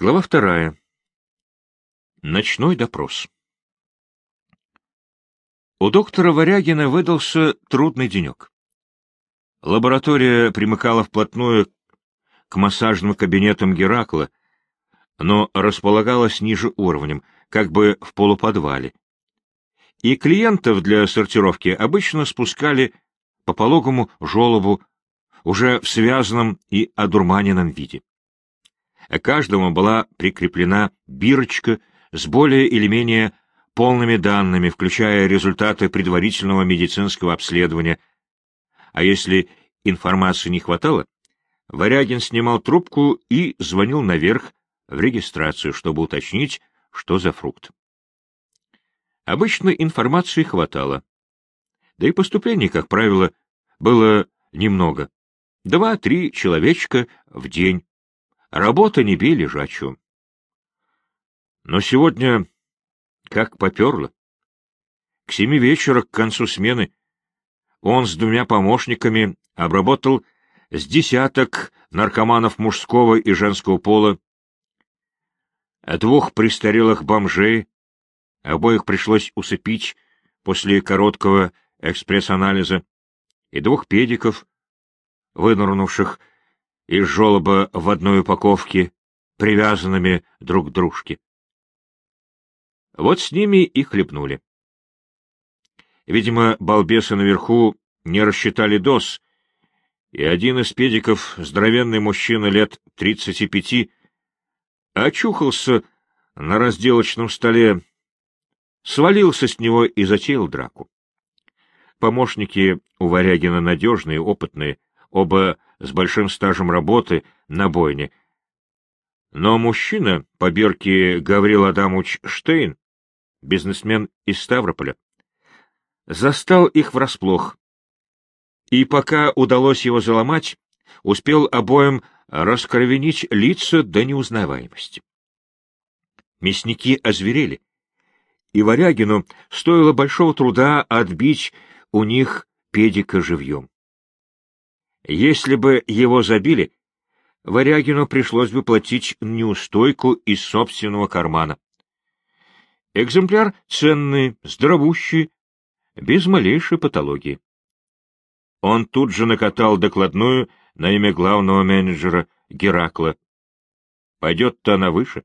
Глава вторая. Ночной допрос. У доктора Варягина выдался трудный денек. Лаборатория примыкала вплотную к массажным кабинетам Геракла, но располагалась ниже уровнем, как бы в полуподвале. И клиентов для сортировки обычно спускали по пологому желобу уже в связанном и одурманенном виде каждому была прикреплена бирочка с более или менее полными данными, включая результаты предварительного медицинского обследования. А если информации не хватало, Варягин снимал трубку и звонил наверх в регистрацию, чтобы уточнить, что за фрукт. Обычно информации хватало. Да и поступлений, как правило, было немного. Два-три человечка в день, Работа не бей лежачую. Но сегодня как поперло. К семи вечера, к концу смены, он с двумя помощниками обработал с десяток наркоманов мужского и женского пола, двух престарелых бомжей, обоих пришлось усыпить после короткого экспресс-анализа, и двух педиков, вынырнувших из желоба в одной упаковке, привязанными друг к дружке. Вот с ними и хлебнули. Видимо, балбесы наверху не рассчитали доз, и один из педиков, здоровенный мужчина лет тридцати пяти, очухался на разделочном столе, свалился с него и затеял драку. Помощники у Варягина надежные, опытные, оба с большим стажем работы на бойне. Но мужчина по бирке Гаврил Адамович Штейн, бизнесмен из Ставрополя, застал их врасплох. И пока удалось его заломать, успел обоим раскровенить лица до неузнаваемости. Мясники озверели, и Варягину стоило большого труда отбить у них педика живьем. Если бы его забили, Варягину пришлось бы платить неустойку из собственного кармана. Экземпляр ценный, здоровущий, без малейшей патологии. Он тут же накатал докладную на имя главного менеджера Геракла. Пойдет-то она выше,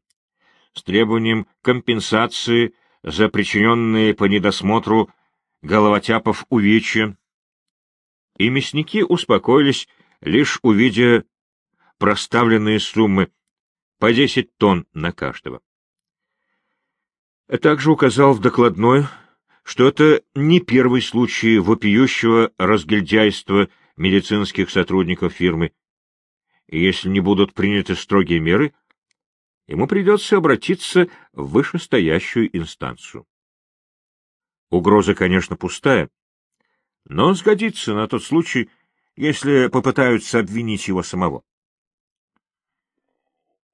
с требованием компенсации за причиненные по недосмотру головотяпов увечья, и мясники успокоились, лишь увидя проставленные суммы по десять тонн на каждого. Также указал в докладной, что это не первый случай вопиющего разгильдяйства медицинских сотрудников фирмы, и если не будут приняты строгие меры, ему придется обратиться в вышестоящую инстанцию. Угроза, конечно, пустая, но сгодится на тот случай, если попытаются обвинить его самого.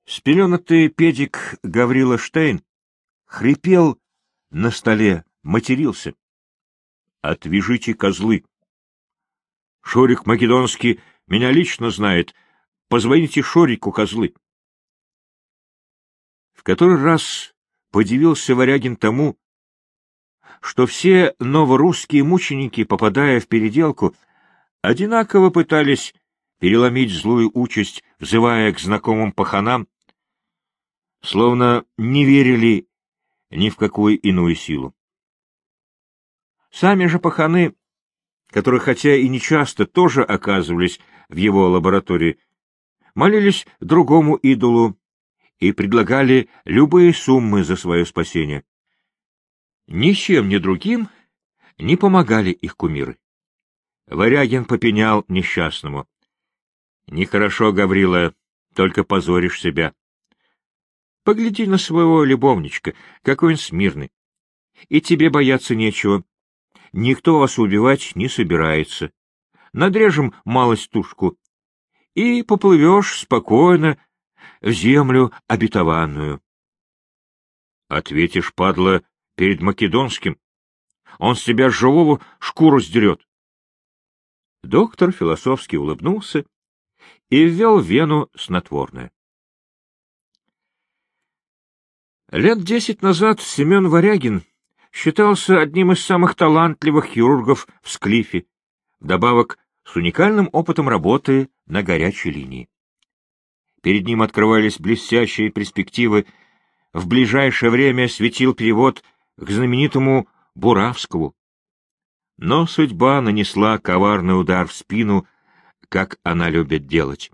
Спеленатый педик Гаврила Штейн хрипел на столе, матерился. «Отвяжите козлы!» «Шорик Македонский меня лично знает. Позвоните Шорику, козлы!» В который раз подивился Варягин тому, что все новорусские мученики, попадая в переделку, одинаково пытались переломить злую участь, взывая к знакомым паханам, словно не верили ни в какую иную силу. Сами же паханы, которые хотя и нечасто тоже оказывались в его лаборатории, молились другому идолу и предлагали любые суммы за свое спасение. Ничем ни другим не помогали их кумиры. Варягин попенял несчастному. — Нехорошо, Гаврила, только позоришь себя. Погляди на своего любовничка, какой он смирный. И тебе бояться нечего. Никто вас убивать не собирается. Надрежем малость тушку, и поплывешь спокойно в землю обетованную. Ответишь, падла, перед Македонским. Он с себя живого шкуру сдерет. Доктор философски улыбнулся и ввел вену снотворное. Лет десять назад Семен Варягин считался одним из самых талантливых хирургов в Склифе, вдобавок с уникальным опытом работы на горячей линии. Перед ним открывались блестящие перспективы. В ближайшее время светил перевод к знаменитому Буравскому. Но судьба нанесла коварный удар в спину, как она любит делать.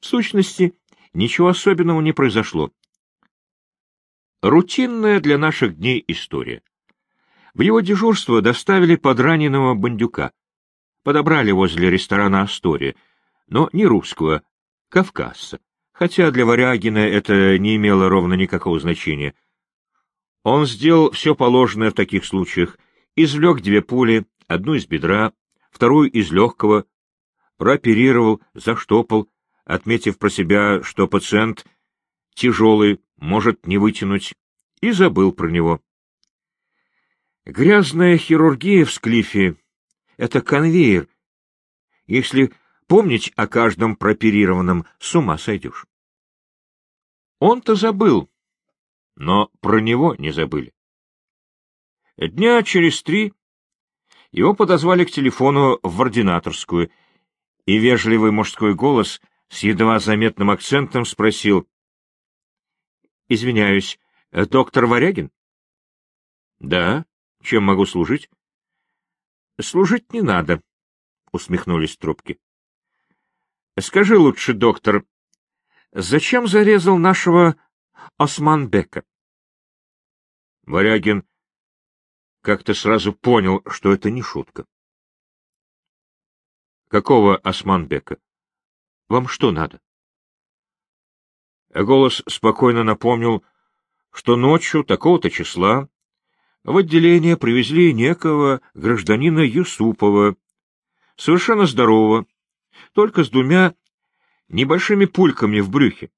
В сущности, ничего особенного не произошло. Рутинная для наших дней история. В его дежурство доставили подраненного бандюка. Подобрали возле ресторана «Астория», но не русского, кавказца, хотя для Варягина это не имело ровно никакого значения. Он сделал все положенное в таких случаях, извлек две пули, одну из бедра, вторую из легкого, прооперировал, заштопал, отметив про себя, что пациент тяжелый, может не вытянуть, и забыл про него. Грязная хирургия в склифе — это конвейер. Если помнить о каждом прооперированном, с ума сойдешь. Он-то забыл, но про него не забыли. Дня через три его подозвали к телефону в ординаторскую, и вежливый мужской голос с едва заметным акцентом спросил. — Извиняюсь, доктор Варягин? — Да. Чем могу служить? — Служить не надо, — усмехнулись трубки. — Скажи лучше, доктор, зачем зарезал нашего Османбека? Варягин как-то сразу понял, что это не шутка. — Какого Османбека? Вам что надо? Голос спокойно напомнил, что ночью такого-то числа в отделение привезли некого гражданина Юсупова, совершенно здорового, только с двумя небольшими пульками в брюхе.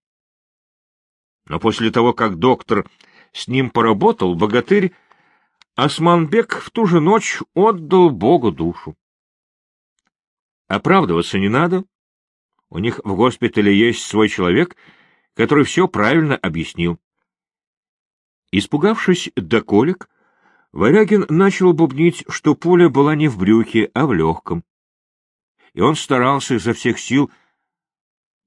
Но после того, как доктор с ним поработал, богатырь Османбек в ту же ночь отдал Богу душу. Оправдываться не надо. У них в госпитале есть свой человек, который все правильно объяснил. Испугавшись до колик, Варягин начал бубнить, что пуля была не в брюхе, а в легком. И он старался изо всех сил,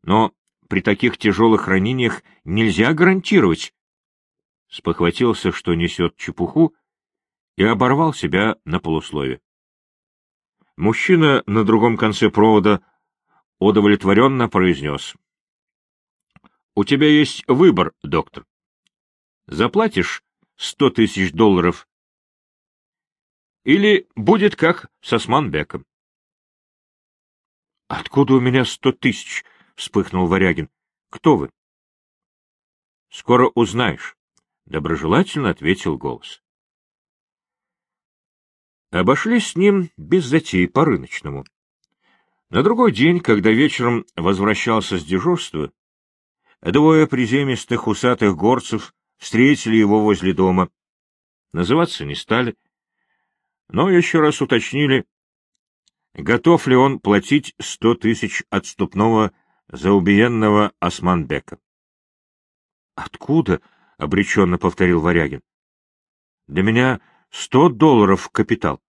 но при таких тяжелых ранениях нельзя гарантировать. Спохватился, что несет чепуху, и оборвал себя на полуслове. Мужчина на другом конце провода удовлетворенно произнес. — У тебя есть выбор, доктор. Заплатишь сто тысяч долларов или будет как с Османбеком. — Откуда у меня сто тысяч? — вспыхнул Варягин. — Кто вы? — Скоро узнаешь, — доброжелательно ответил голос. Обошлись с ним без затей по-рыночному. На другой день, когда вечером возвращался с дежурства, двое приземистых усатых горцев встретили его возле дома. Называться не стали — но еще раз уточнили, готов ли он платить сто тысяч отступного за убиенного Османбека. — Откуда? — обреченно повторил Варягин. — Для меня сто долларов капитал.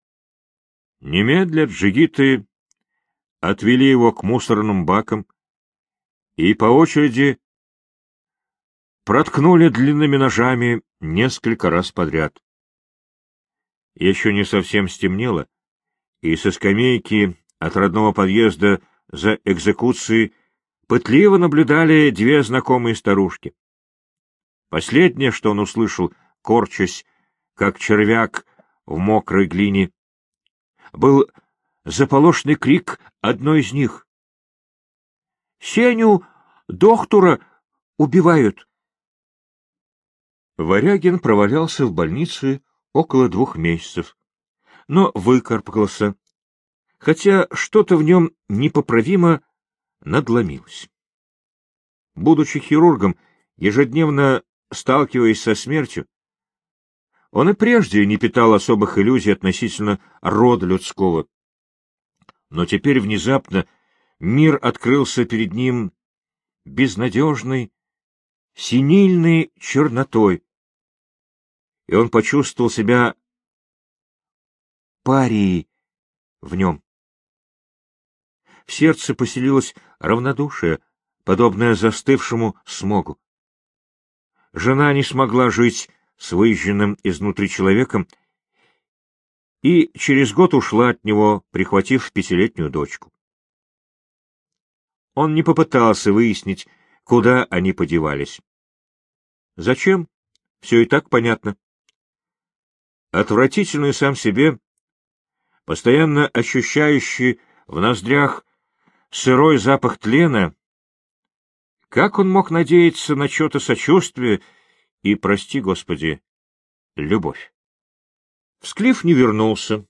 Немедля джигиты отвели его к мусорным бакам и по очереди проткнули длинными ножами несколько раз подряд. Еще не совсем стемнело, и со скамейки от родного подъезда за экзекуцией пытливо наблюдали две знакомые старушки. Последнее, что он услышал, корчась, как червяк в мокрой глине, был заполошный крик одной из них. — Сеню, доктора, убивают! Варягин провалялся в больнице около двух месяцев, но выкарабкался, хотя что-то в нем непоправимо надломилось. Будучи хирургом, ежедневно сталкиваясь со смертью, он и прежде не питал особых иллюзий относительно рода людского. Но теперь внезапно мир открылся перед ним безнадежной, синильной чернотой, и он почувствовал себя парией в нем. В сердце поселилось равнодушие, подобное застывшему смогу. Жена не смогла жить с выезженным изнутри человеком и через год ушла от него, прихватив пятилетнюю дочку. Он не попытался выяснить, куда они подевались. Зачем? Все и так понятно. Отвратительный сам себе, постоянно ощущающий в ноздрях сырой запах тлена, как он мог надеяться на что-то сочувствие и, прости господи, любовь? Всклиф не вернулся.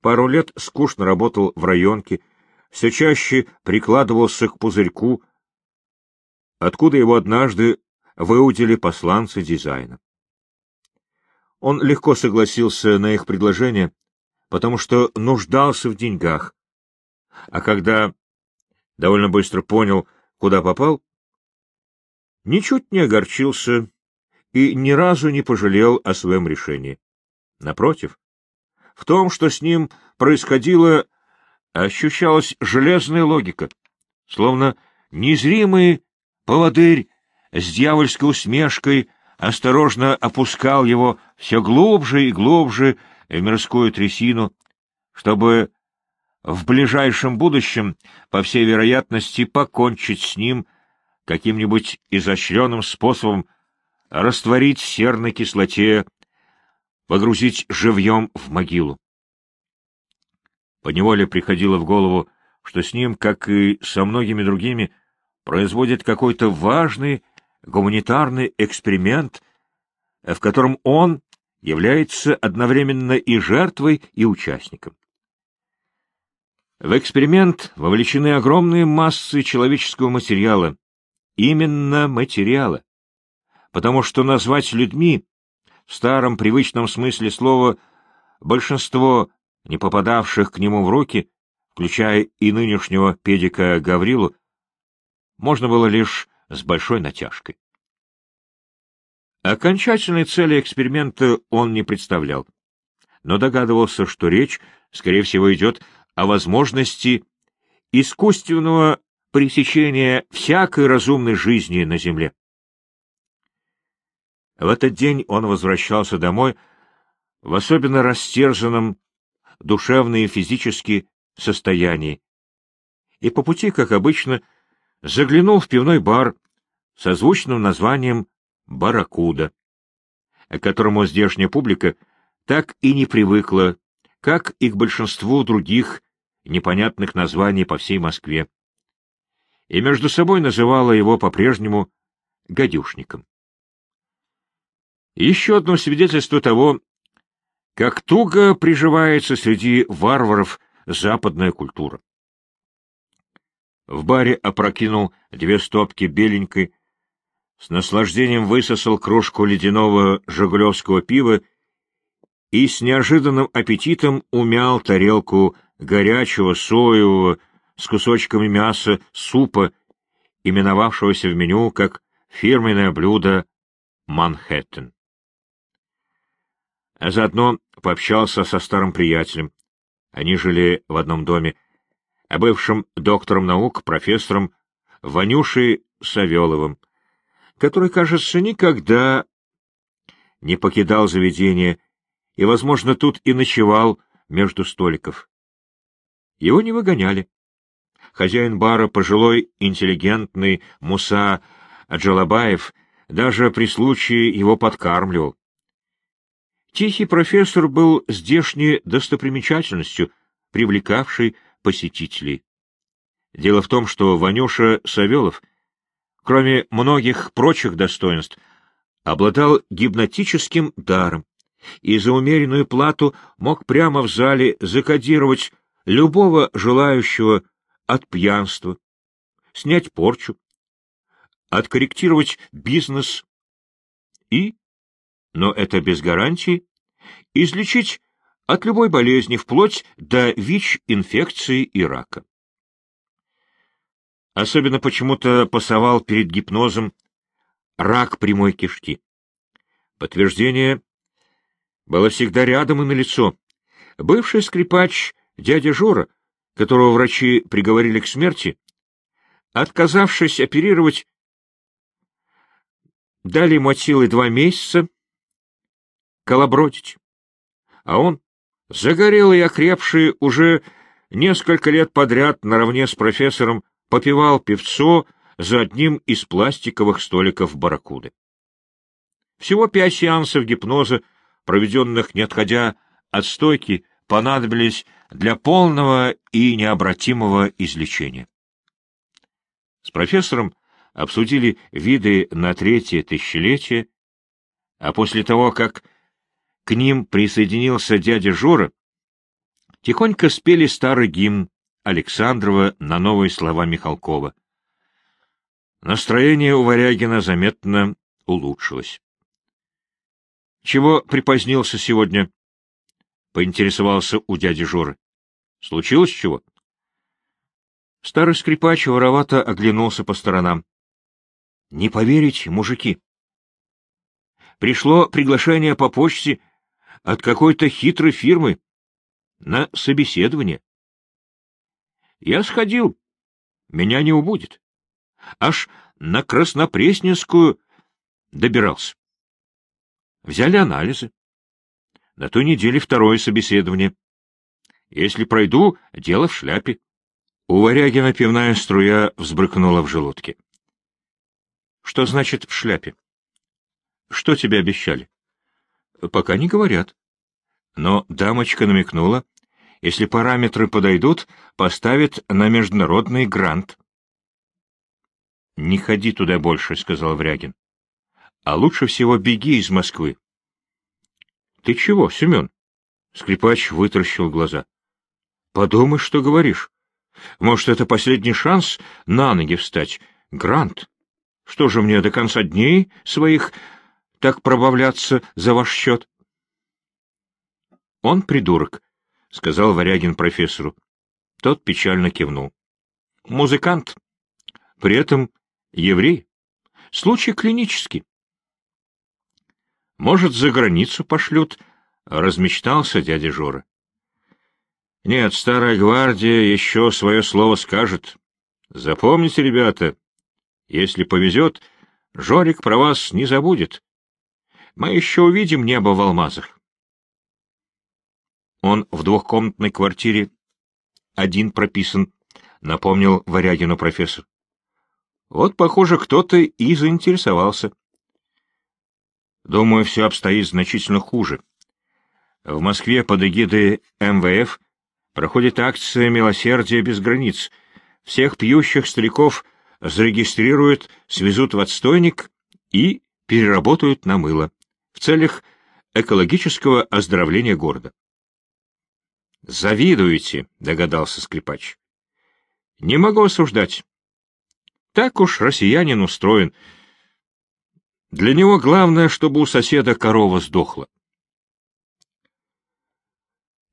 Пару лет скучно работал в районке, все чаще прикладывался к пузырьку, откуда его однажды выудили посланцы дизайна. Он легко согласился на их предложение, потому что нуждался в деньгах, а когда довольно быстро понял, куда попал, ничуть не огорчился и ни разу не пожалел о своем решении. Напротив, в том, что с ним происходило, ощущалась железная логика, словно незримый поводырь с дьявольской усмешкой осторожно опускал его все глубже и глубже в мирскую трясину, чтобы в ближайшем будущем, по всей вероятности, покончить с ним каким-нибудь изощренным способом, растворить серной кислоте, погрузить живьем в могилу. Поневоле приходило в голову, что с ним, как и со многими другими, производит какой-то важный гуманитарный эксперимент, в котором он является одновременно и жертвой, и участником. В эксперимент вовлечены огромные массы человеческого материала, именно материала, потому что назвать людьми в старом привычном смысле слова большинство не попадавших к нему в руки, включая и нынешнего педика Гаврилу, можно было лишь с большой натяжкой. Окончательной цели эксперимента он не представлял, но догадывался, что речь, скорее всего, идет о возможности искусственного пресечения всякой разумной жизни на Земле. В этот день он возвращался домой в особенно растерзанном душевно и физически состоянии, и по пути, как обычно, заглянул в пивной бар со звучным названием «Барракуда», к которому здешняя публика так и не привыкла, как и к большинству других непонятных названий по всей Москве, и между собой называла его по-прежнему «гадюшником». Еще одно свидетельство того, как туго приживается среди варваров западная культура. В баре опрокинул две стопки беленькой, с наслаждением высосал кружку ледяного жигулевского пива и с неожиданным аппетитом умял тарелку горячего соевого с кусочками мяса супа, именовавшегося в меню как фирменное блюдо «Манхэттен» а заодно пообщался со старым приятелем. Они жили в одном доме, а бывшим доктором наук, профессором Ванюшей Савеловым, который, кажется, никогда не покидал заведение и, возможно, тут и ночевал между столиков. Его не выгоняли. Хозяин бара, пожилой, интеллигентный Муса Аджалабаев, даже при случае его подкармливал. Тихий профессор был здешней достопримечательностью, привлекавшей посетителей. Дело в том, что Ванюша Савелов, кроме многих прочих достоинств, обладал гипнотическим даром и за умеренную плату мог прямо в зале закодировать любого желающего от пьянства, снять порчу, откорректировать бизнес и но это без гарантии, излечить от любой болезни вплоть до ВИЧ-инфекции и рака. Особенно почему-то пасовал перед гипнозом рак прямой кишки, Подтверждение было всегда рядом и налицо. Бывший скрипач дядя Жора, которого врачи приговорили к смерти, отказавшись оперировать, дали ему от силы два месяца колобродить. А он, загорелый и окрепший, уже несколько лет подряд наравне с профессором попивал певцо за одним из пластиковых столиков барракуды. Всего пять сеансов гипноза, проведенных не отходя от стойки, понадобились для полного и необратимого излечения. С профессором обсудили виды на третье тысячелетие, а после того, как к ним присоединился дядя Жора, тихонько спели старый гимн Александрова на новые слова Михалкова. Настроение у Варягина заметно улучшилось. — Чего припозднился сегодня? — поинтересовался у дяди Жоры. — Случилось чего? Старый скрипач воровато оглянулся по сторонам. — Не поверите, мужики. Пришло приглашение по почте от какой-то хитрой фирмы на собеседование. Я сходил, меня не убудет. Аж на Краснопресненскую добирался. Взяли анализы. На той неделе второе собеседование. Если пройду, дело в шляпе. У Варягина пивная струя взбрыкнула в желудке. — Что значит «в шляпе»? — Что тебе обещали? — Пока не говорят. Но дамочка намекнула, если параметры подойдут, поставит на международный грант. — Не ходи туда больше, — сказал Врягин. — А лучше всего беги из Москвы. — Ты чего, Семен? Скрипач вытаращил глаза. — Подумай, что говоришь. Может, это последний шанс на ноги встать? Грант. Что же мне до конца дней своих так пробавляться за ваш счет? — Он придурок, — сказал Варягин профессору. Тот печально кивнул. — Музыкант. При этом еврей. Случай клинический. — Может, за границу пошлют? — размечтался дядя Жора. — Нет, старая гвардия еще свое слово скажет. Запомните, ребята, если повезет, Жорик про вас не забудет. Мы еще увидим небо в алмазах. Он в двухкомнатной квартире один прописан, — напомнил Варягину профессор. Вот, похоже, кто-то и заинтересовался. Думаю, все обстоит значительно хуже. В Москве под эгидой МВФ проходит акция «Милосердие без границ». Всех пьющих стариков зарегистрируют, свезут в отстойник и переработают на мыло в целях экологического оздоровления города. «Завидуете», — догадался скрипач. «Не могу осуждать. Так уж россиянин устроен. Для него главное, чтобы у соседа корова сдохла.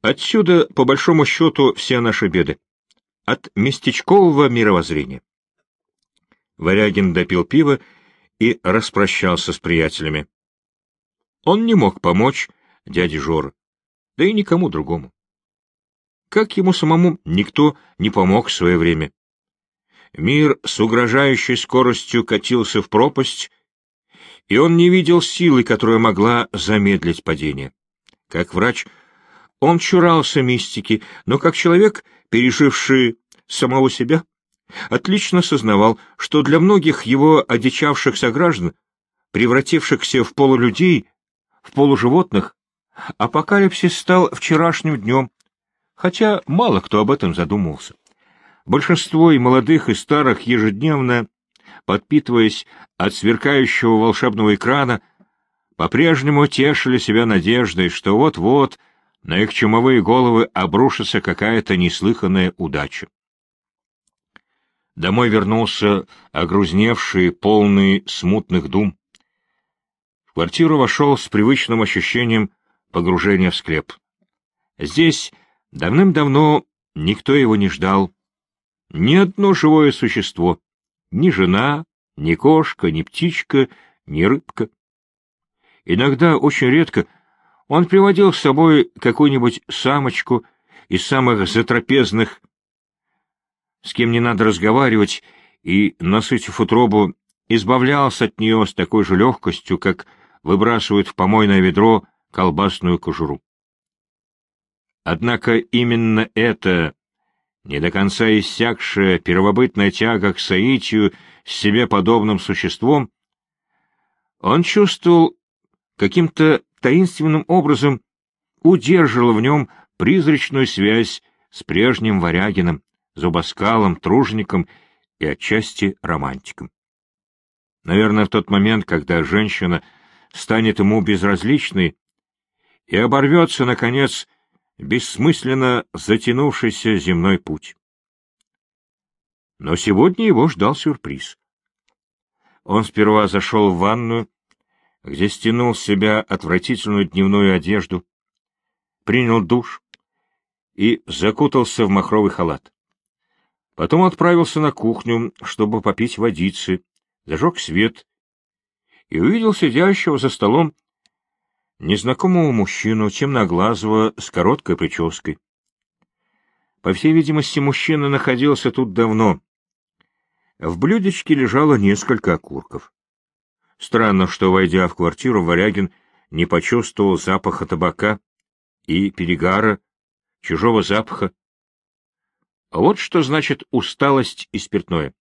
Отсюда, по большому счету, все наши беды. От местечкового мировоззрения. Варягин допил пиво и распрощался с приятелями. Он не мог помочь дяде Жор, да и никому другому. Как ему самому никто не помог в свое время. Мир с угрожающей скоростью катился в пропасть, и он не видел силы, которая могла замедлить падение. Как врач, он чурался мистики, но как человек, переживший самого себя, отлично сознавал, что для многих его одичавших сограждан, превратившихся в полулюдей, в полуживотных, апокалипсис стал вчерашним днем, хотя мало кто об этом задумывался. Большинство и молодых, и старых ежедневно, подпитываясь от сверкающего волшебного экрана, по-прежнему тешили себя надеждой, что вот-вот на их чумовые головы обрушится какая-то неслыханная удача. Домой вернулся огрузневший, полный смутных дум. В квартиру вошел с привычным ощущением погружения в склеп. Здесь Давным-давно никто его не ждал. Ни одно живое существо. Ни жена, ни кошка, ни птичка, ни рыбка. Иногда, очень редко, он приводил с собой какую-нибудь самочку из самых затрапезных, с кем не надо разговаривать, и, насытив утробу, избавлялся от нее с такой же легкостью, как выбрасывают в помойное ведро колбасную кожуру. Однако именно это, не до конца иссякшая первобытная тяга к соитию с себе подобным существом, он чувствовал каким-то таинственным образом удерживал в нем призрачную связь с прежним Варягином, зубоскалом, тружеником и отчасти романтиком. Наверное, в тот момент, когда женщина станет ему безразличной и оборвется, наконец, бессмысленно затянувшийся земной путь. Но сегодня его ждал сюрприз. Он сперва зашел в ванную, где стянул с себя отвратительную дневную одежду, принял душ и закутался в махровый халат. Потом отправился на кухню, чтобы попить водицы, зажег свет и увидел сидящего за столом незнакомого мужчину, темноглазого, с короткой прической. По всей видимости, мужчина находился тут давно. В блюдечке лежало несколько окурков. Странно, что, войдя в квартиру, Варягин не почувствовал запаха табака и перегара, чужого запаха. Вот что значит усталость и спиртное.